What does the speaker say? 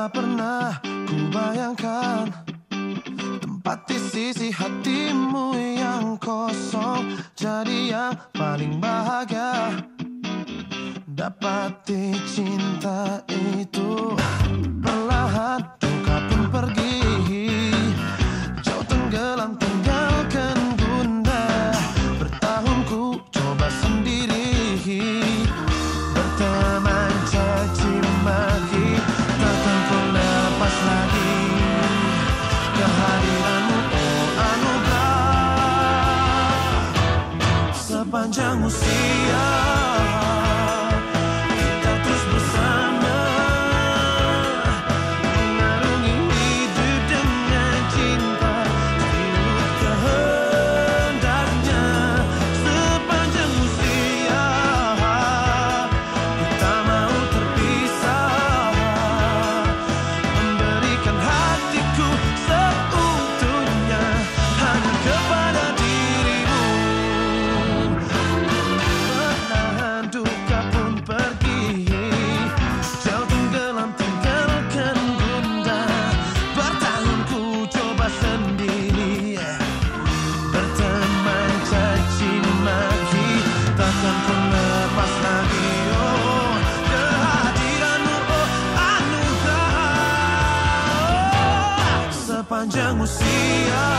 Tak pernah ku bayangkan Tempat di sisi hatimu yang kosong. Jadi yang paling bahagia Dapati cinta 像无夕阳。将我夕阳。